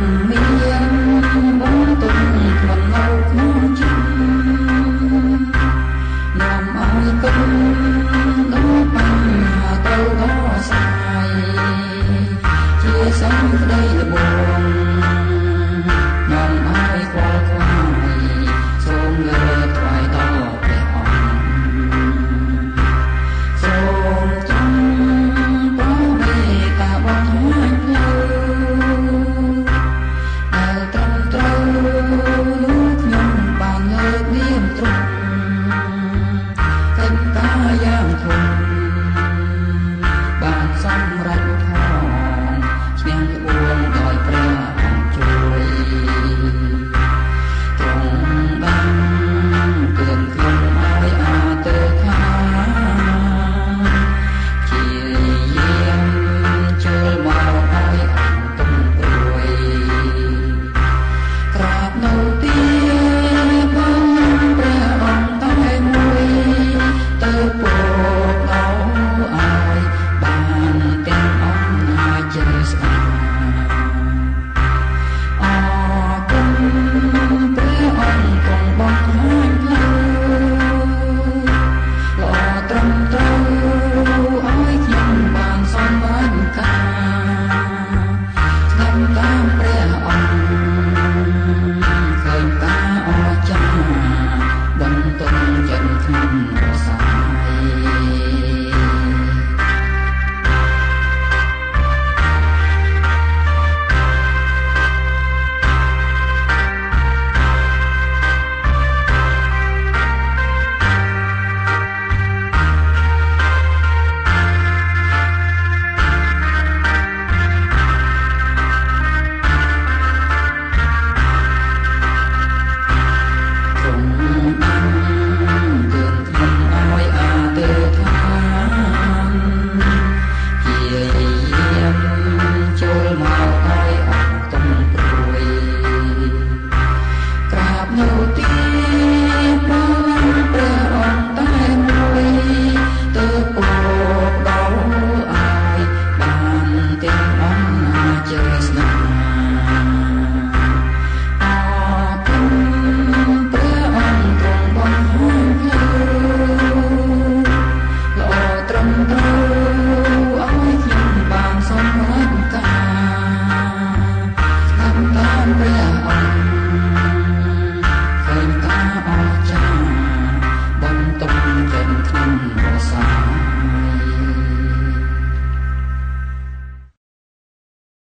Mm, we. Thank. my